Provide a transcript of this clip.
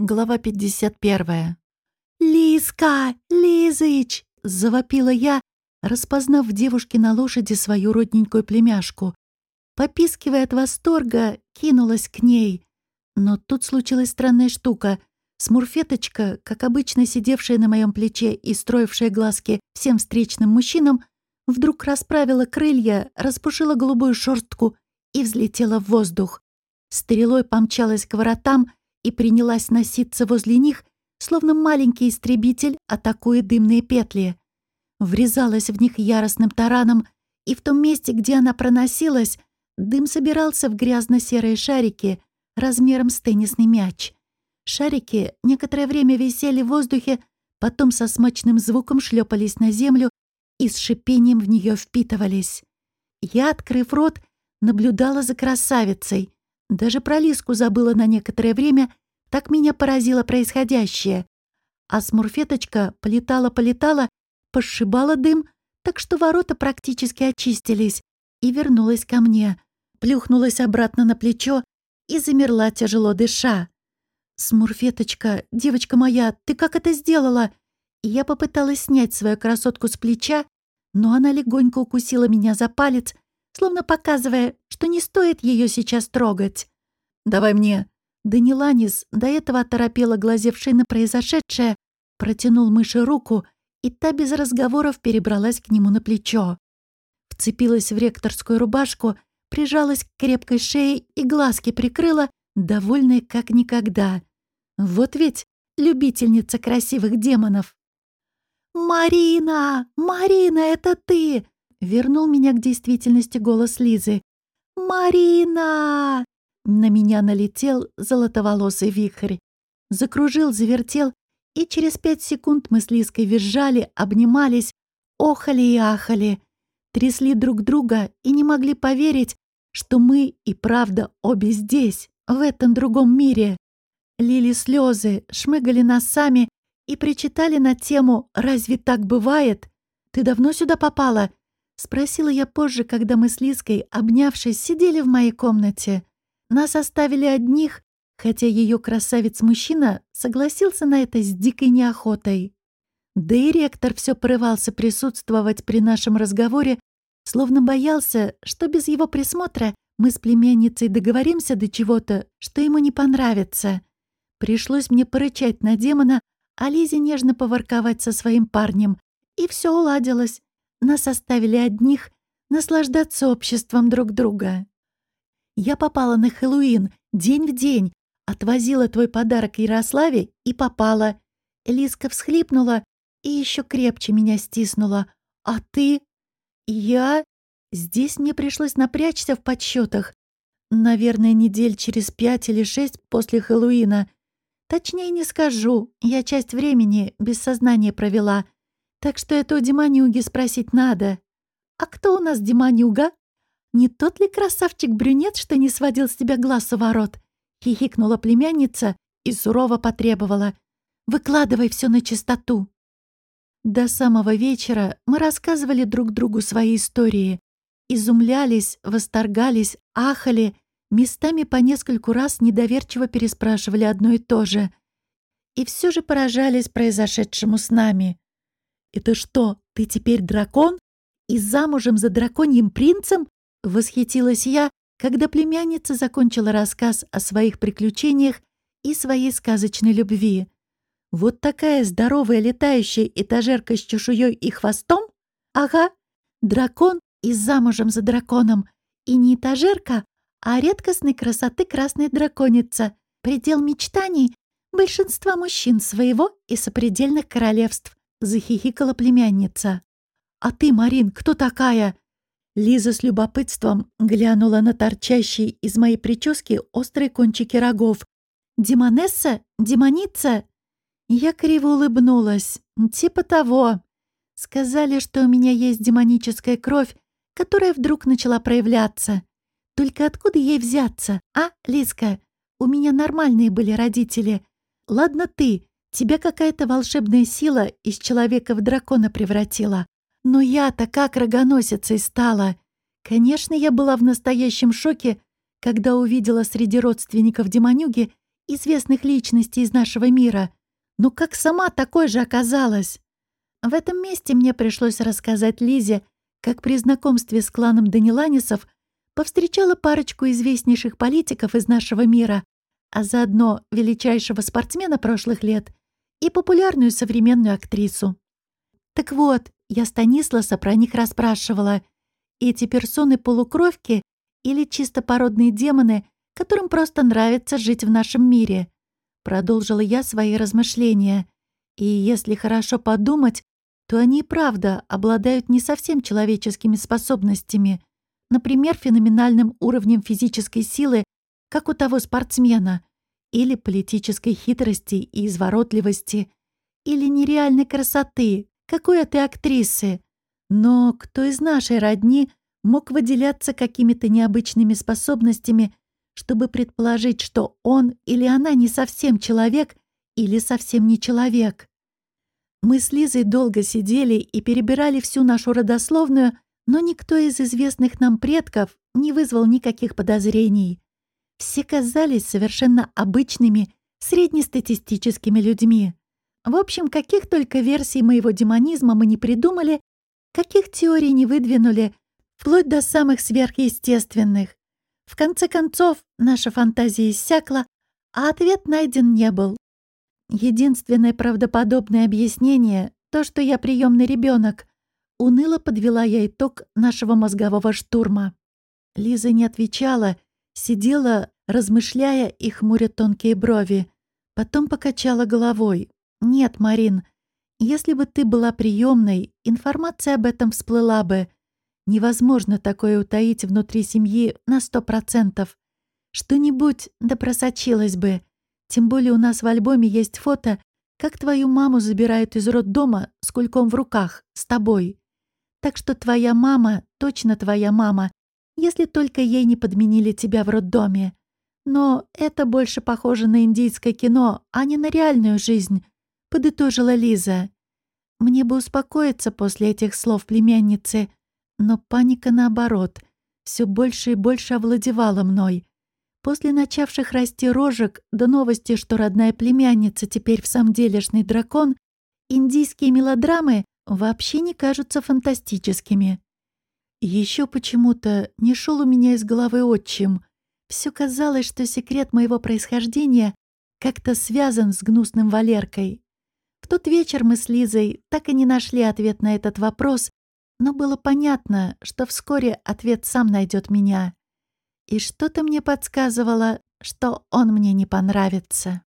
Глава 51. «Лизка! Лизыч!» — завопила я, распознав в девушке на лошади свою родненькую племяшку. Попискивая от восторга, кинулась к ней. Но тут случилась странная штука. Смурфеточка, как обычно сидевшая на моем плече и строившая глазки всем встречным мужчинам, вдруг расправила крылья, распушила голубую шерстку и взлетела в воздух. Стрелой помчалась к воротам и принялась носиться возле них, словно маленький истребитель атакует дымные петли. Врезалась в них яростным тараном, и в том месте, где она проносилась, дым собирался в грязно-серые шарики размером с теннисный мяч. Шарики некоторое время висели в воздухе, потом со смачным звуком шлепались на землю и с шипением в нее впитывались. Я, открыв рот, наблюдала за красавицей. Даже про Лиску забыла на некоторое время, так меня поразило происходящее. А смурфеточка полетала-полетала, пошибала дым, так что ворота практически очистились, и вернулась ко мне, плюхнулась обратно на плечо и замерла, тяжело дыша. «Смурфеточка, девочка моя, ты как это сделала?» Я попыталась снять свою красотку с плеча, но она легонько укусила меня за палец, словно показывая, что не стоит ее сейчас трогать. «Давай мне!» Даниланис, до этого оторопела глазевший на произошедшее, протянул мыши руку, и та без разговоров перебралась к нему на плечо. Вцепилась в ректорскую рубашку, прижалась к крепкой шее и глазки прикрыла, довольная как никогда. Вот ведь любительница красивых демонов. «Марина! Марина, это ты!» Вернул меня к действительности голос Лизы. «Марина!» На меня налетел золотоволосый вихрь. Закружил, завертел, и через пять секунд мы с Лизкой визжали, обнимались, охали и ахали, трясли друг друга и не могли поверить, что мы и правда обе здесь, в этом другом мире. Лили слезы, шмыгали носами и причитали на тему «Разве так бывает?» «Ты давно сюда попала?» Спросила я позже, когда мы с Лиской, обнявшись, сидели в моей комнате. Нас оставили одних, хотя ее красавец-мужчина согласился на это с дикой неохотой. Да и ректор все порывался присутствовать при нашем разговоре, словно боялся, что без его присмотра мы с племянницей договоримся до чего-то, что ему не понравится. Пришлось мне порычать на демона, а Лизе нежно поворковать со своим парнем. И все уладилось. Нас оставили одних наслаждаться обществом друг друга. Я попала на Хэллоуин день в день, отвозила твой подарок Ярославе и попала. Лиска всхлипнула и еще крепче меня стиснула. А ты? Я? Здесь мне пришлось напрячься в подсчетах. Наверное, недель через пять или шесть после Хэллоуина. Точнее не скажу, я часть времени без сознания провела. Так что это у Диманюги спросить надо. А кто у нас Диманюга? Не тот ли красавчик-брюнет, что не сводил с тебя глаз у ворот? Хихикнула племянница и сурово потребовала. Выкладывай все на чистоту. До самого вечера мы рассказывали друг другу свои истории. Изумлялись, восторгались, ахали, местами по нескольку раз недоверчиво переспрашивали одно и то же. И все же поражались произошедшему с нами. «Это что, ты теперь дракон? И замужем за драконьим принцем?» — восхитилась я, когда племянница закончила рассказ о своих приключениях и своей сказочной любви. «Вот такая здоровая летающая этажерка с чешуей и хвостом? Ага, дракон и замужем за драконом. И не этажерка, а редкостной красоты красная драконица, предел мечтаний большинства мужчин своего и сопредельных королевств захихикала племянница. «А ты, Марин, кто такая?» Лиза с любопытством глянула на торчащие из моей прически острые кончики рогов. «Демонесса? Демоница?» Я криво улыбнулась. «Типа того. Сказали, что у меня есть демоническая кровь, которая вдруг начала проявляться. Только откуда ей взяться, а, Лизка? У меня нормальные были родители. Ладно ты, Тебя какая-то волшебная сила из человека в дракона превратила. Но я-то как рогоносицей стала. Конечно, я была в настоящем шоке, когда увидела среди родственников Демонюги известных личностей из нашего мира. Но как сама такой же оказалась? В этом месте мне пришлось рассказать Лизе, как при знакомстве с кланом Даниланисов повстречала парочку известнейших политиков из нашего мира, а заодно величайшего спортсмена прошлых лет и популярную современную актрису. Так вот, я Станисласа про них расспрашивала. Эти персоны-полукровки или чисто породные демоны, которым просто нравится жить в нашем мире. Продолжила я свои размышления. И если хорошо подумать, то они и правда обладают не совсем человеческими способностями, например, феноменальным уровнем физической силы, как у того спортсмена, или политической хитрости и изворотливости, или нереальной красоты, какой ты актрисы. Но кто из нашей родни мог выделяться какими-то необычными способностями, чтобы предположить, что он или она не совсем человек или совсем не человек? Мы с Лизой долго сидели и перебирали всю нашу родословную, но никто из известных нам предков не вызвал никаких подозрений. Все казались совершенно обычными, среднестатистическими людьми. В общем, каких только версий моего демонизма мы не придумали, каких теорий не выдвинули, вплоть до самых сверхъестественных. В конце концов, наша фантазия иссякла, а ответ найден не был. Единственное правдоподобное объяснение — то, что я приемный ребенок. Уныло подвела я итог нашего мозгового штурма. Лиза не отвечала, сидела, размышляя и хмуря тонкие брови. Потом покачала головой. «Нет, Марин, если бы ты была приемной, информация об этом всплыла бы. Невозможно такое утаить внутри семьи на сто процентов. Что-нибудь да просочилось бы. Тем более у нас в альбоме есть фото, как твою маму забирают из роддома с кульком в руках, с тобой. Так что твоя мама точно твоя мама, если только ей не подменили тебя в роддоме. Но это больше похоже на индийское кино, а не на реальную жизнь, подытожила Лиза. Мне бы успокоиться после этих слов племянницы, но паника наоборот, все больше и больше овладевала мной. После начавших расти рожек до новости, что родная племянница теперь в самом делешный дракон, индийские мелодрамы вообще не кажутся фантастическими. Еще почему-то не шел у меня из головы отчим. Все казалось, что секрет моего происхождения как-то связан с гнусным Валеркой. В тот вечер мы с Лизой так и не нашли ответ на этот вопрос, но было понятно, что вскоре ответ сам найдет меня и что-то мне подсказывало, что он мне не понравится.